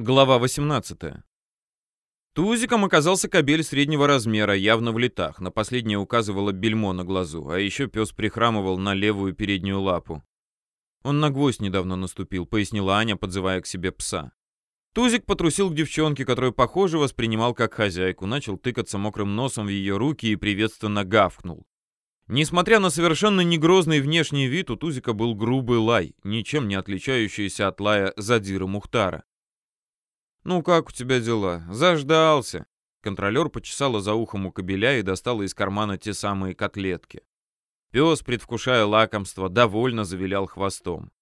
Глава 18. Тузиком оказался кобель среднего размера, явно в летах. На последнее указывало бельмо на глазу, а еще пес прихрамывал на левую переднюю лапу. «Он на гвоздь недавно наступил», — пояснила Аня, подзывая к себе пса. Тузик потрусил к девчонке, которую, похоже, воспринимал как хозяйку, начал тыкаться мокрым носом в ее руки и приветственно гавкнул. Несмотря на совершенно негрозный внешний вид, у Тузика был грубый лай, ничем не отличающийся от лая Задира Мухтара. «Ну как у тебя дела? Заждался!» Контролер почесала за ухом у кобеля и достала из кармана те самые котлетки. Пес, предвкушая лакомство, довольно завилял хвостом.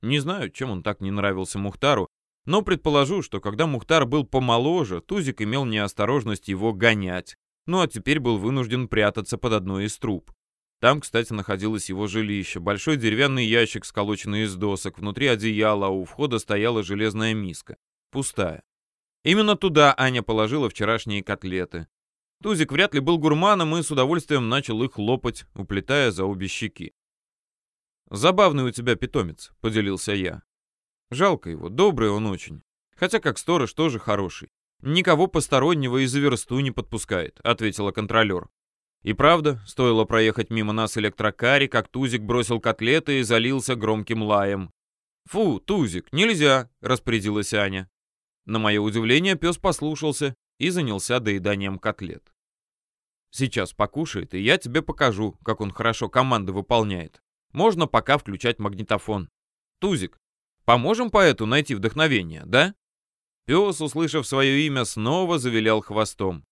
Не знаю, чем он так не нравился Мухтару, но предположу, что когда Мухтар был помоложе, Тузик имел неосторожность его гонять, ну а теперь был вынужден прятаться под одной из труб. Там, кстати, находилось его жилище, большой деревянный ящик, сколоченный из досок, внутри одеяла, а у входа стояла железная миска, пустая. Именно туда Аня положила вчерашние котлеты. Тузик вряд ли был гурманом и с удовольствием начал их лопать, уплетая за обе щеки. «Забавный у тебя питомец», — поделился я. «Жалко его, добрый он очень. Хотя как сторож тоже хороший. Никого постороннего и за версту не подпускает», — ответила контролер. И правда, стоило проехать мимо нас электрокаре, как Тузик бросил котлеты и залился громким лаем. «Фу, Тузик, нельзя!» — распорядилась Аня. На мое удивление, пес послушался и занялся доеданием котлет. Сейчас покушает, и я тебе покажу, как он хорошо команды выполняет. Можно пока включать магнитофон. Тузик, поможем поэту найти вдохновение, да? Пес, услышав свое имя, снова завилял хвостом.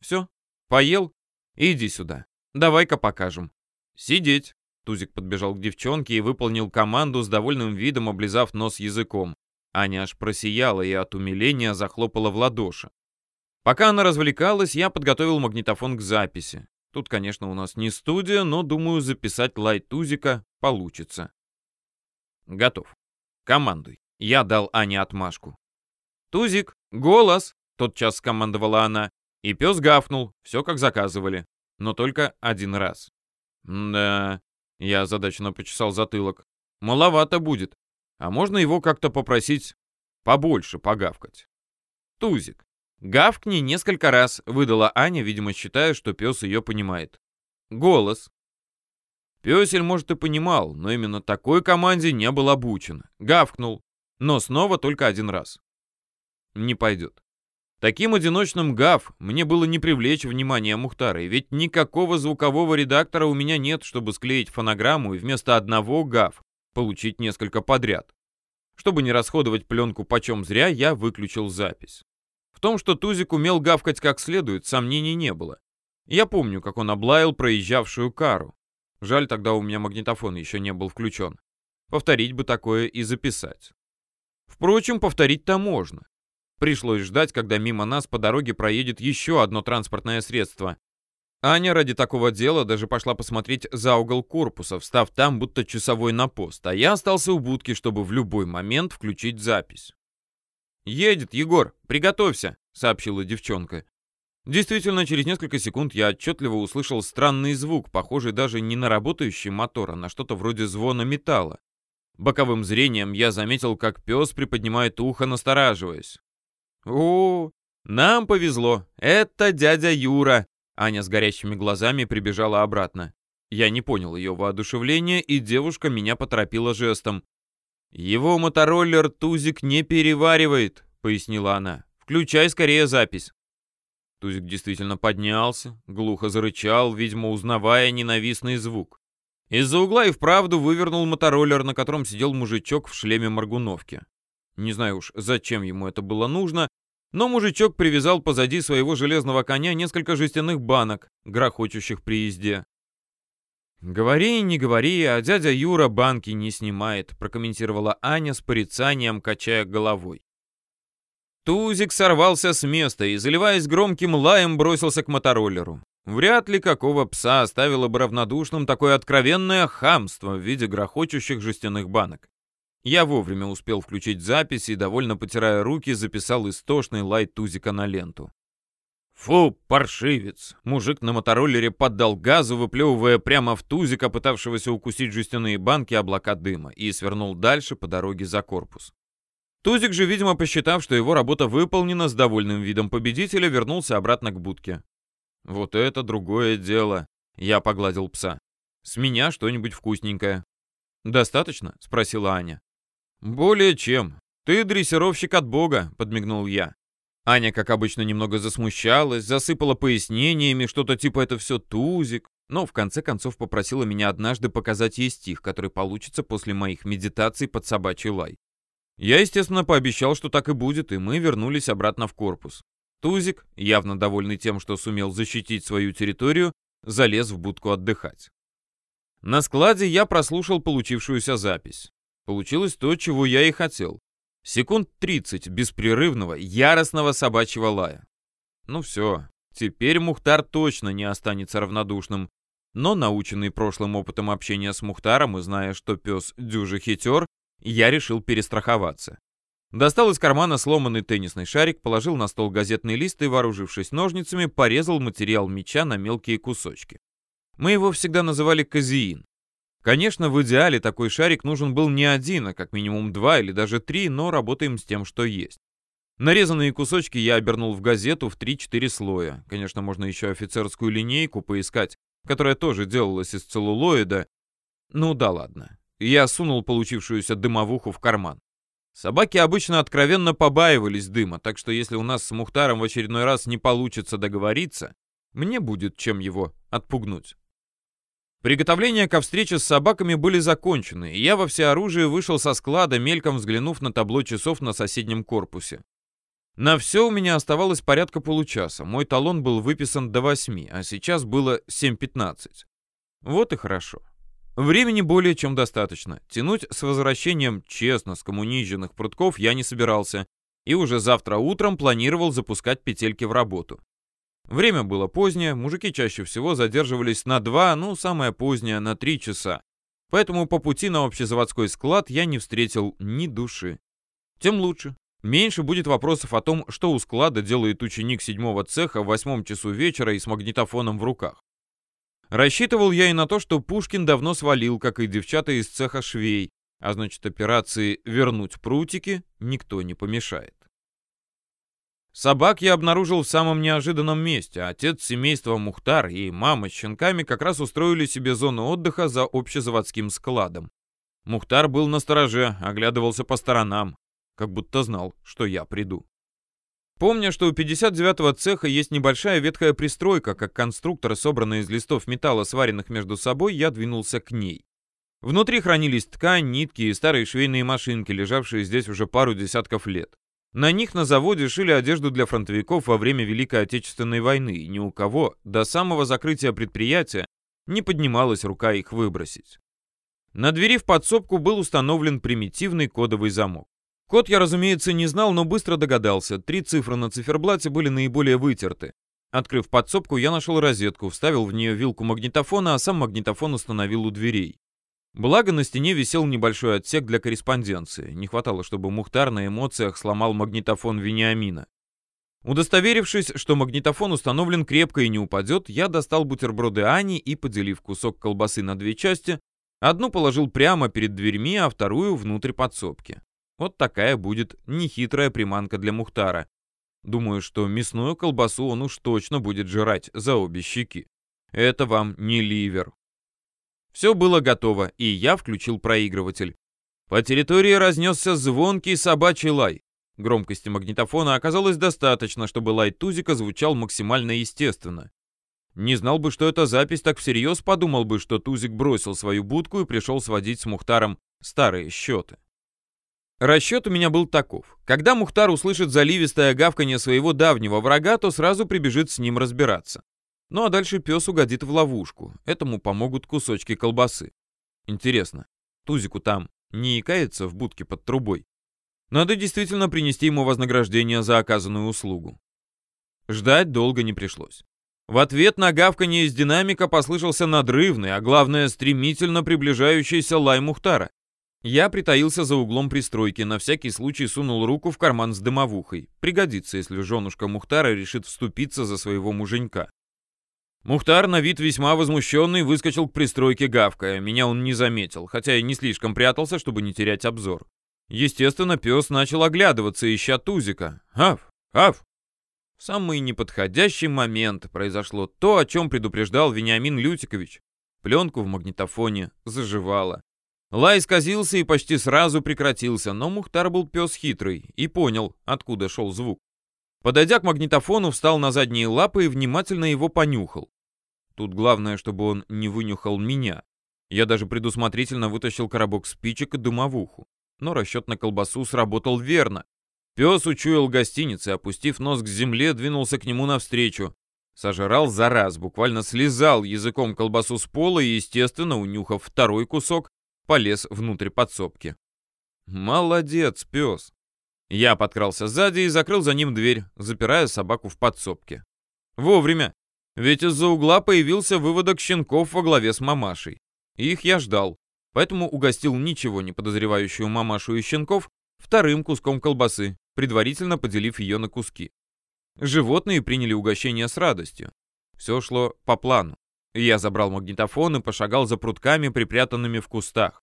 Все, поел? Иди сюда. Давай-ка покажем. Сидеть. Тузик подбежал к девчонке и выполнил команду с довольным видом, облизав нос языком. Аня аж просияла и от умиления захлопала в ладоши. Пока она развлекалась, я подготовил магнитофон к записи. Тут, конечно, у нас не студия, но, думаю, записать лайт Тузика получится. Готов. Командуй. Я дал Ане отмашку. «Тузик, голос!» — тотчас скомандовала она. И пес гафнул, все как заказывали. Но только один раз. «Да...» — я задачно почесал затылок. «Маловато будет. А можно его как-то попросить побольше погавкать. Тузик. Гавкни несколько раз, выдала Аня, видимо, считая, что пес ее понимает. Голос. Песель, может, и понимал, но именно такой команде не был обучен. Гавкнул, но снова только один раз. Не пойдет. Таким одиночным гав мне было не привлечь внимание Мухтара, ведь никакого звукового редактора у меня нет, чтобы склеить фонограмму и вместо одного гав получить несколько подряд. Чтобы не расходовать пленку почем зря, я выключил запись. В том, что Тузик умел гавкать как следует, сомнений не было. Я помню, как он облаял проезжавшую кару. Жаль, тогда у меня магнитофон еще не был включен. Повторить бы такое и записать. Впрочем, повторить-то можно. Пришлось ждать, когда мимо нас по дороге проедет еще одно транспортное средство. Аня ради такого дела даже пошла посмотреть за угол корпуса, встав там, будто часовой на пост, а я остался у будки, чтобы в любой момент включить запись. «Едет, Егор, приготовься», — сообщила девчонка. Действительно, через несколько секунд я отчетливо услышал странный звук, похожий даже не на работающий мотор, а на что-то вроде звона металла. Боковым зрением я заметил, как пес приподнимает ухо, настораживаясь. «О, нам повезло, это дядя Юра», Аня с горящими глазами прибежала обратно. Я не понял ее воодушевления, и девушка меня поторопила жестом. «Его мотороллер Тузик не переваривает», — пояснила она. «Включай скорее запись». Тузик действительно поднялся, глухо зарычал, видимо, узнавая ненавистный звук. Из-за угла и вправду вывернул мотороллер, на котором сидел мужичок в шлеме моргуновки. Не знаю уж, зачем ему это было нужно, но мужичок привязал позади своего железного коня несколько жестяных банок, грохочущих при езде. «Говори, не говори, а дядя Юра банки не снимает», прокомментировала Аня с порицанием, качая головой. Тузик сорвался с места и, заливаясь громким лаем, бросился к мотороллеру. Вряд ли какого пса оставило бы равнодушным такое откровенное хамство в виде грохочущих жестяных банок. Я вовремя успел включить запись и, довольно потирая руки, записал истошный лай Тузика на ленту. «Фу, паршивец!» Мужик на мотороллере поддал газу, выплевывая прямо в Тузика, пытавшегося укусить жестяные банки облака дыма, и свернул дальше по дороге за корпус. Тузик же, видимо, посчитав, что его работа выполнена с довольным видом победителя, вернулся обратно к будке. «Вот это другое дело», — я погладил пса. «С меня что-нибудь вкусненькое». «Достаточно?» — спросила Аня. «Более чем. Ты дрессировщик от бога», — подмигнул я. Аня, как обычно, немного засмущалась, засыпала пояснениями, что-то типа «это все тузик», но в конце концов попросила меня однажды показать ей стих, который получится после моих медитаций под собачий лай. Я, естественно, пообещал, что так и будет, и мы вернулись обратно в корпус. Тузик, явно довольный тем, что сумел защитить свою территорию, залез в будку отдыхать. На складе я прослушал получившуюся запись. Получилось то, чего я и хотел. Секунд 30 беспрерывного, яростного собачьего лая. Ну все, теперь Мухтар точно не останется равнодушным. Но, наученный прошлым опытом общения с Мухтаром и зная, что пес дюже хитер, я решил перестраховаться. Достал из кармана сломанный теннисный шарик, положил на стол газетный лист и, вооружившись ножницами, порезал материал меча на мелкие кусочки. Мы его всегда называли казеин. Конечно, в идеале такой шарик нужен был не один, а как минимум два или даже три, но работаем с тем, что есть. Нарезанные кусочки я обернул в газету в 3-4 слоя. Конечно, можно еще офицерскую линейку поискать, которая тоже делалась из целлулоида. Ну да ладно. Я сунул получившуюся дымовуху в карман. Собаки обычно откровенно побаивались дыма, так что если у нас с Мухтаром в очередной раз не получится договориться, мне будет чем его отпугнуть. Приготовления ко встрече с собаками были закончены, и я во всеоружии вышел со склада, мельком взглянув на табло часов на соседнем корпусе. На все у меня оставалось порядка получаса. Мой талон был выписан до 8, а сейчас было 7.15. Вот и хорошо. Времени более чем достаточно. Тянуть с возвращением честно с коммуниженных прутков я не собирался, и уже завтра утром планировал запускать петельки в работу. Время было позднее, мужики чаще всего задерживались на два, ну, самое позднее, на три часа. Поэтому по пути на общезаводской склад я не встретил ни души. Тем лучше. Меньше будет вопросов о том, что у склада делает ученик седьмого цеха в восьмом часу вечера и с магнитофоном в руках. Рассчитывал я и на то, что Пушкин давно свалил, как и девчата из цеха швей, а значит операции «вернуть прутики» никто не помешает. Собак я обнаружил в самом неожиданном месте. Отец семейства Мухтар и мама с щенками как раз устроили себе зону отдыха за общезаводским складом. Мухтар был на стороже, оглядывался по сторонам, как будто знал, что я приду. Помня, что у 59-го цеха есть небольшая ветхая пристройка, как конструктор, собранный из листов металла, сваренных между собой, я двинулся к ней. Внутри хранились ткань, нитки и старые швейные машинки, лежавшие здесь уже пару десятков лет. На них на заводе шили одежду для фронтовиков во время Великой Отечественной войны, и ни у кого до самого закрытия предприятия не поднималась рука их выбросить. На двери в подсобку был установлен примитивный кодовый замок. Код я, разумеется, не знал, но быстро догадался. Три цифры на циферблате были наиболее вытерты. Открыв подсобку, я нашел розетку, вставил в нее вилку магнитофона, а сам магнитофон установил у дверей. Благо, на стене висел небольшой отсек для корреспонденции. Не хватало, чтобы Мухтар на эмоциях сломал магнитофон Вениамина. Удостоверившись, что магнитофон установлен крепко и не упадет, я достал бутерброды Ани и, поделив кусок колбасы на две части, одну положил прямо перед дверьми, а вторую внутрь подсобки. Вот такая будет нехитрая приманка для Мухтара. Думаю, что мясную колбасу он уж точно будет жрать за обе щеки. Это вам не ливер. Все было готово, и я включил проигрыватель. По территории разнесся звонкий собачий лай. Громкости магнитофона оказалось достаточно, чтобы лай Тузика звучал максимально естественно. Не знал бы, что это запись, так всерьез подумал бы, что Тузик бросил свою будку и пришел сводить с Мухтаром старые счеты. Расчет у меня был таков. Когда Мухтар услышит заливистое гавканье своего давнего врага, то сразу прибежит с ним разбираться. Ну а дальше пес угодит в ловушку. Этому помогут кусочки колбасы. Интересно, Тузику там не икается в будке под трубой? Надо действительно принести ему вознаграждение за оказанную услугу. Ждать долго не пришлось. В ответ на гавканье из динамика послышался надрывный, а главное, стремительно приближающийся лай Мухтара. Я притаился за углом пристройки, на всякий случай сунул руку в карман с дымовухой. Пригодится, если женушка Мухтара решит вступиться за своего муженька. Мухтар, на вид весьма возмущенный, выскочил к пристройке гавкая. Меня он не заметил, хотя и не слишком прятался, чтобы не терять обзор. Естественно, пес начал оглядываться, ища Тузика. «Аф! Аф!» В самый неподходящий момент произошло то, о чем предупреждал Вениамин Лютикович. Пленку в магнитофоне заживала. Лай сказился и почти сразу прекратился, но Мухтар был пес хитрый и понял, откуда шел звук. Подойдя к магнитофону, встал на задние лапы и внимательно его понюхал. Тут главное, чтобы он не вынюхал меня. Я даже предусмотрительно вытащил коробок спичек и дымовуху. Но расчет на колбасу сработал верно. Пес учуял гостиницы, опустив нос к земле, двинулся к нему навстречу. Сожрал за раз, буквально слезал языком колбасу с пола и, естественно, унюхав второй кусок, полез внутрь подсобки. Молодец, пес. Я подкрался сзади и закрыл за ним дверь, запирая собаку в подсобке. Вовремя, ведь из-за угла появился выводок щенков во главе с мамашей. Их я ждал, поэтому угостил ничего не подозревающую мамашу и щенков вторым куском колбасы, предварительно поделив ее на куски. Животные приняли угощение с радостью. Все шло по плану. Я забрал магнитофон и пошагал за прутками, припрятанными в кустах.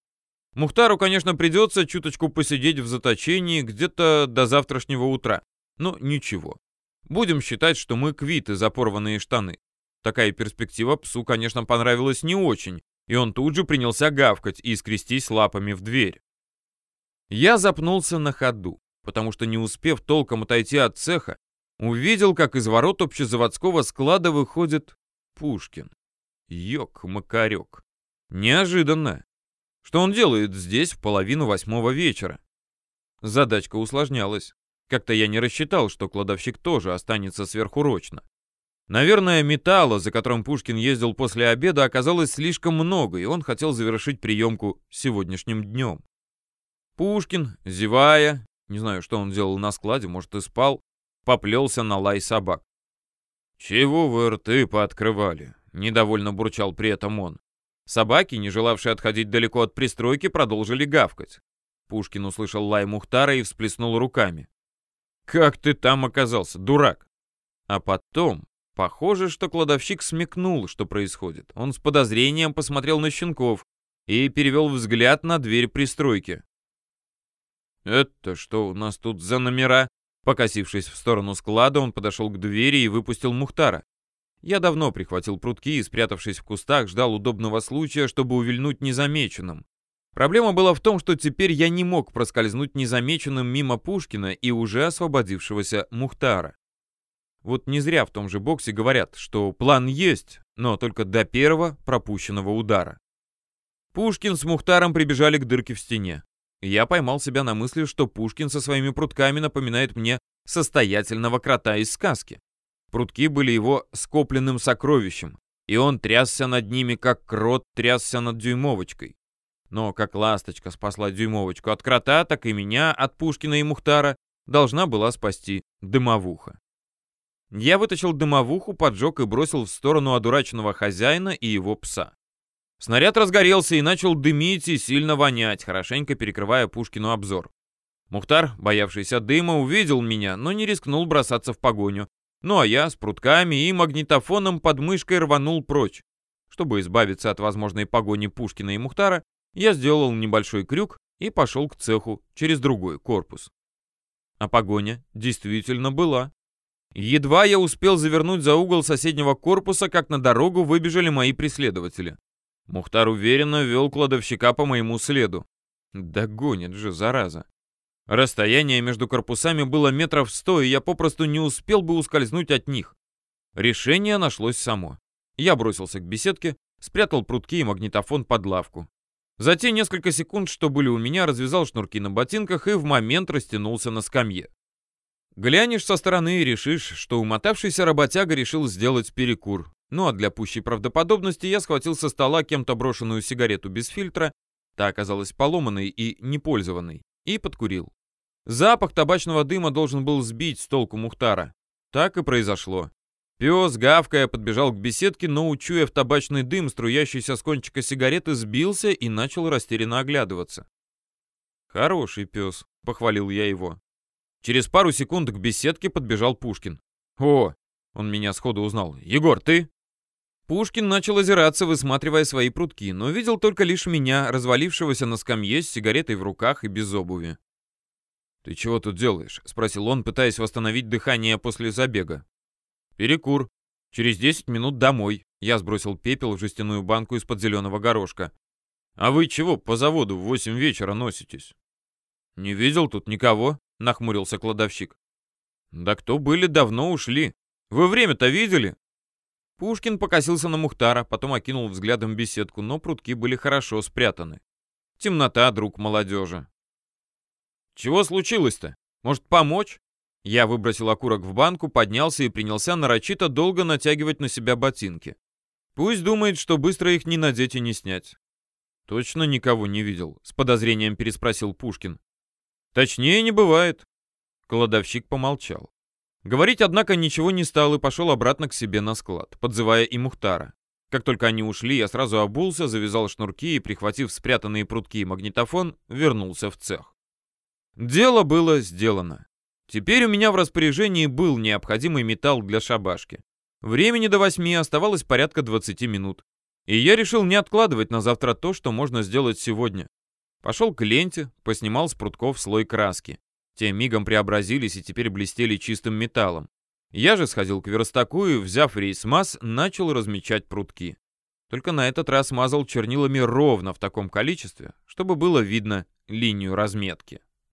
Мухтару, конечно, придется чуточку посидеть в заточении где-то до завтрашнего утра. Но ничего. Будем считать, что мы квиты за порванные штаны. Такая перспектива псу, конечно, понравилась не очень, и он тут же принялся гавкать и скрестись лапами в дверь. Я запнулся на ходу, потому что, не успев толком отойти от цеха, увидел, как из ворот общезаводского склада выходит Пушкин. Ёк-макарёк. Неожиданно. Что он делает здесь в половину восьмого вечера? Задачка усложнялась. Как-то я не рассчитал, что кладовщик тоже останется сверхурочно. Наверное, металла, за которым Пушкин ездил после обеда, оказалось слишком много, и он хотел завершить приемку сегодняшним днем. Пушкин, зевая, не знаю, что он делал на складе, может и спал, поплелся на лай собак. «Чего вы рты пооткрывали?» Недовольно бурчал при этом он. Собаки, не желавшие отходить далеко от пристройки, продолжили гавкать. Пушкин услышал лай Мухтара и всплеснул руками. «Как ты там оказался, дурак?» А потом, похоже, что кладовщик смекнул, что происходит. Он с подозрением посмотрел на щенков и перевел взгляд на дверь пристройки. «Это что у нас тут за номера?» Покосившись в сторону склада, он подошел к двери и выпустил Мухтара. Я давно прихватил прутки и, спрятавшись в кустах, ждал удобного случая, чтобы увильнуть незамеченным. Проблема была в том, что теперь я не мог проскользнуть незамеченным мимо Пушкина и уже освободившегося Мухтара. Вот не зря в том же боксе говорят, что план есть, но только до первого пропущенного удара. Пушкин с Мухтаром прибежали к дырке в стене. Я поймал себя на мысли, что Пушкин со своими прутками напоминает мне состоятельного крота из сказки. Прутки были его скопленным сокровищем, и он трясся над ними, как крот трясся над дюймовочкой. Но как ласточка спасла дюймовочку от крота, так и меня от Пушкина и Мухтара должна была спасти дымовуха. Я вытащил дымовуху, поджег и бросил в сторону одураченного хозяина и его пса. Снаряд разгорелся и начал дымить и сильно вонять, хорошенько перекрывая Пушкину обзор. Мухтар, боявшийся дыма, увидел меня, но не рискнул бросаться в погоню, ну а я с прутками и магнитофоном под мышкой рванул прочь. Чтобы избавиться от возможной погони Пушкина и Мухтара, я сделал небольшой крюк и пошел к цеху через другой корпус. А погоня действительно была. Едва я успел завернуть за угол соседнего корпуса, как на дорогу выбежали мои преследователи. Мухтар уверенно вел кладовщика по моему следу. Догонит же, зараза. Расстояние между корпусами было метров сто, и я попросту не успел бы ускользнуть от них. Решение нашлось само. Я бросился к беседке, спрятал прутки и магнитофон под лавку. За те несколько секунд, что были у меня, развязал шнурки на ботинках и в момент растянулся на скамье. Глянешь со стороны и решишь, что умотавшийся работяга решил сделать перекур. Ну а для пущей правдоподобности я схватил со стола кем-то брошенную сигарету без фильтра, та оказалась поломанной и непользованной, и подкурил. Запах табачного дыма должен был сбить с толку Мухтара. Так и произошло. Пес, гавкая, подбежал к беседке, но, учуяв табачный дым, струящийся с кончика сигареты, сбился и начал растерянно оглядываться. «Хороший пес», — похвалил я его. Через пару секунд к беседке подбежал Пушкин. «О!» — он меня сходу узнал. «Егор, ты?» Пушкин начал озираться, высматривая свои прутки, но видел только лишь меня, развалившегося на скамье с сигаретой в руках и без обуви. «Ты чего тут делаешь?» — спросил он, пытаясь восстановить дыхание после забега. «Перекур. Через 10 минут домой». Я сбросил пепел в жестяную банку из-под зеленого горошка. «А вы чего по заводу в 8 вечера носитесь?» «Не видел тут никого», — нахмурился кладовщик. «Да кто были, давно ушли. Вы время-то видели?» Пушкин покосился на Мухтара, потом окинул взглядом беседку, но прутки были хорошо спрятаны. Темнота, друг молодежи. «Чего случилось-то? Может, помочь?» Я выбросил окурок в банку, поднялся и принялся нарочито долго натягивать на себя ботинки. Пусть думает, что быстро их не надеть и не снять. «Точно никого не видел?» — с подозрением переспросил Пушкин. «Точнее не бывает». Кладовщик помолчал. Говорить, однако, ничего не стал и пошел обратно к себе на склад, подзывая и Мухтара. Как только они ушли, я сразу обулся, завязал шнурки и, прихватив спрятанные прутки и магнитофон, вернулся в цех. Дело было сделано. Теперь у меня в распоряжении был необходимый металл для шабашки. Времени до восьми оставалось порядка 20 минут. И я решил не откладывать на завтра то, что можно сделать сегодня. Пошел к ленте, поснимал с прутков слой краски. Те мигом преобразились и теперь блестели чистым металлом. Я же сходил к верстаку и, взяв рейс-масс, начал размечать прутки. Только на этот раз мазал чернилами ровно в таком количестве, чтобы было видно линию разметки.